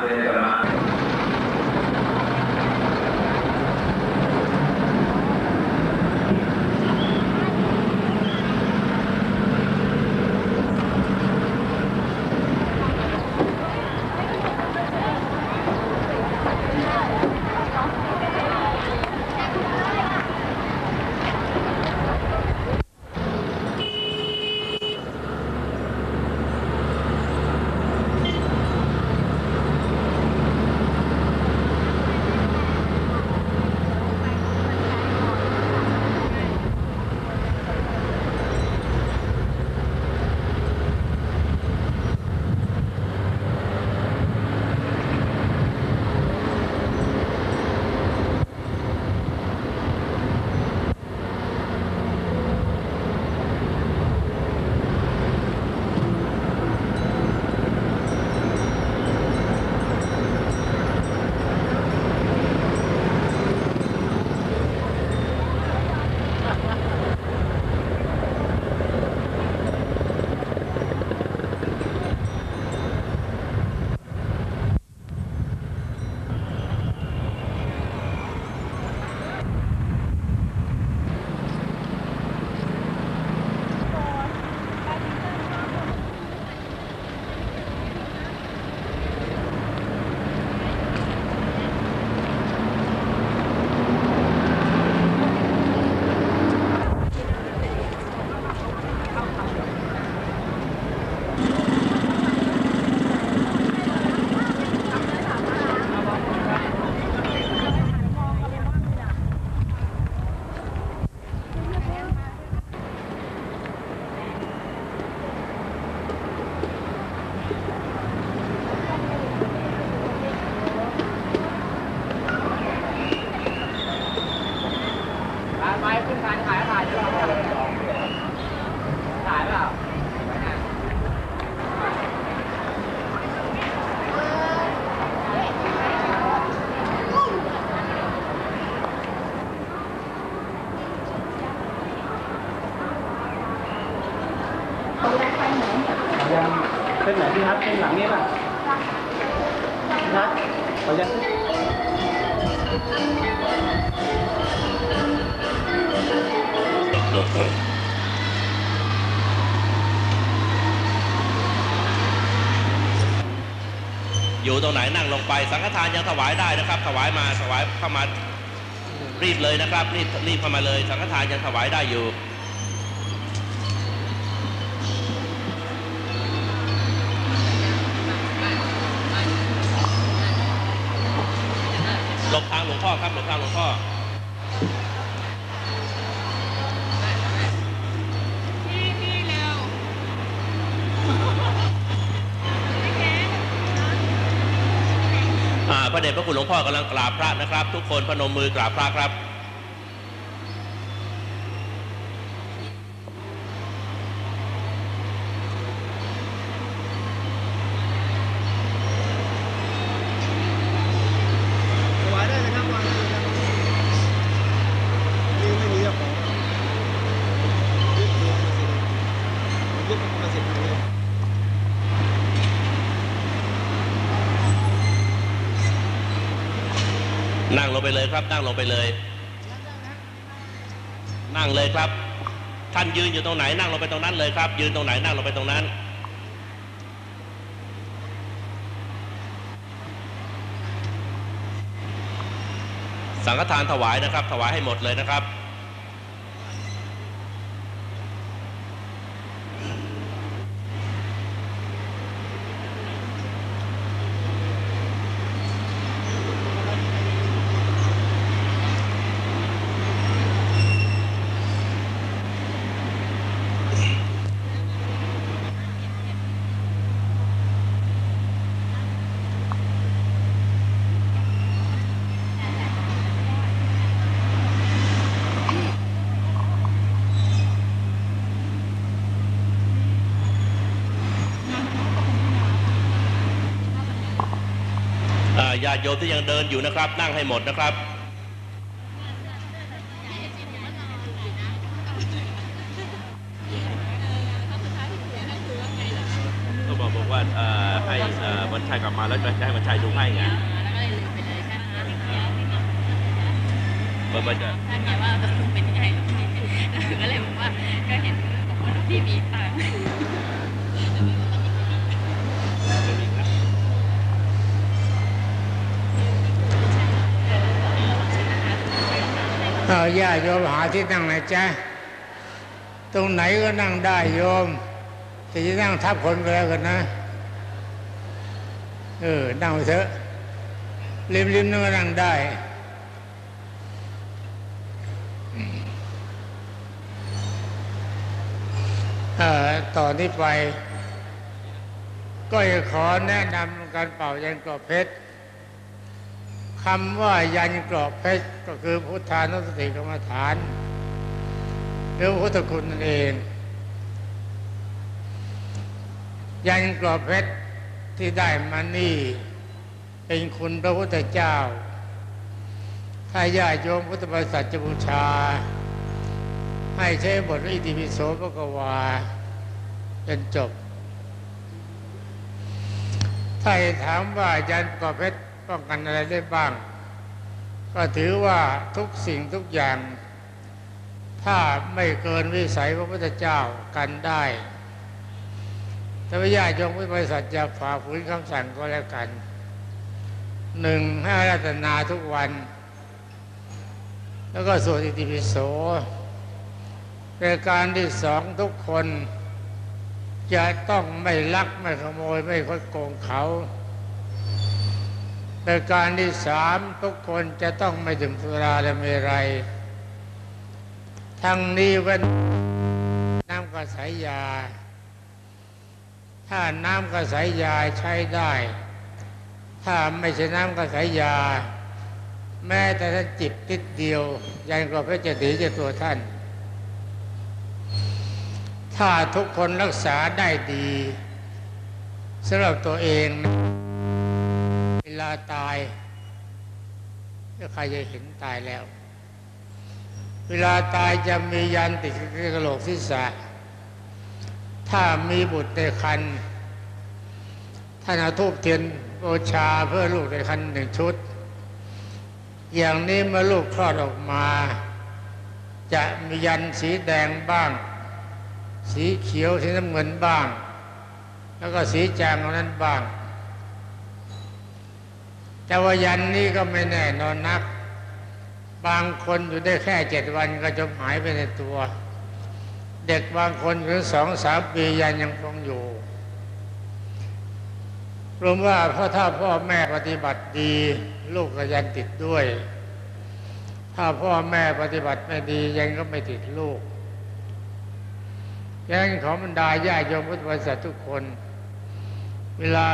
คือคื ขอยังอยู่ตรงไหนนั่งลงไป สังฆทานยังถวายได้นะครับ ถวายมาถวายเข้ามารีบเลยนะครับรีบรีบเข้ามาเลย สังฆทานยังถวายได้อยู่ หลบทางหลวงพ่อครับหลบทางหลวงพ่ออ่าพระเดชพระคุณหลวงพ่อกำลังกราบพระนะครับ ทุกคนพนมมือกราบพระครับ ถวายได้นะครับวางเลยครับนี่ไม่มีเจ้าของยึดตัวมาสิยึดมาสิทางเลย นั่งลงไปเลยครับ นั่งลงไปเลย นั่งเลยครับ ท่านยืนอยู่ตรงไหนนั่งลงไปตรงนั้นเลยครับ ยืนตรงไหนนั่งลงไปตรงนั้น สังฆทานถวายนะครับ ถวายให้หมดเลยนะครับ อ่าญาติโยมที่ยังเดินอยู่นะครับ นั่งให้หมดนะครับ ก็บอกบอกว่าเอ่อให้เอ่อวันชัยกลับมาแล้วจะให้วันชัยดูให้ไงแล้วก็เลยลืมไปเลยแค่นั้นเองเมื่อมันจะท่านไงว่าตกลงเป็นยังไงหลวงพี่ก็เลยบอกว่าก็เห็นบอกว่าหลวงพี่มีตังค์ ไม่มีครับ เอาญาติโยมหาที่นั่งนะจ๊ะ ตรงไหนก็นั่งได้โยม แต่จะนั่งทับคนก็แล้วกันนะ เออ นั่งไปเถอะ ริมริมนั่นก็นั่งได้เออต่อนนี้ไป ก็จะขอแนะนำการเป่ายันกรอบเพชร คำว่ายันกรอบเพชรก็คือพุทธานุสติกรรมฐาน หรือพุทธคุณนั่นเอง ยันกรอบเพชรที่ได้มานี่ เป็นคุณพระพุทธเจ้า ถ้าญาติโยมพุทธบริษัทจะบูชา ให้ใช้บทอิติปิโสพระกวาจนจบ ถ้าถามว่ายันกรอบเพชร ป้องกันอะไรได้บ้าง ก็ถือว่าทุกสิ่งทุกอย่าง ถ้าไม่เกินวิสัยพระพุทธเจ้ากันได้แต่ว่าญาติยมพุทธบริษัทจะฝ่าฝืนคำสั่งก็แล้วกันหนึ่งให้รัตนาทุกวัน แล้วก็สวดอิติปิโสเป็นการที่สองทุกคน จะต้องไม่ลักไม่ขโมยไม่คดโกงเขา ประการที่สามทุกคนจะต้องไม่ดื่มสุราและเมรัย ทั้งนี้ว้นน้ำกระสายยา ถ้าน้ำกระสายยาใช้ได้ ถ้าไม่ใช่น้ำกระสายยา แม้แต่ท่านจิบติดเดียว ยังก็เพชรจะถือจะตัวท่าน ถ้าทุกคนรักษาได้ดีสำหรับตัวเองเวลา ตายถ้าใครจะเห็นตายแล้ว เวลาตายจะมียันติดกระโหลกศีรษะ ถ้ามีบุตรในคันท่านเอาทูบเทียนบูชาเพื่อลูกในคันหนึ่งชุด อย่างนี้เมื่อลูกคลอดออกมา จะมียันสีแดงบ้าง สีเขียวสีน้ำเงินบ้าง แล้วก็สีจางนั้นบ้าง แต่ว่ายันนี้ก็ไม่แน่นอนนัก บางคนอยู่ได้แค่เจ็ดวันก็จมหายไปในตัว เด็กบางคนถึงสองสามปียันยังคงอยู่รวมว่าเพราะถ้าพ่อแม่ปฏิบัติดี ลูกก็ยันติดด้วย ถ้าพ่อแม่ปฏิบัติไม่ดียันก็ไม่ติดลูกยังของบรรดาญาโยมพุทธบริษัททุกคน เวลา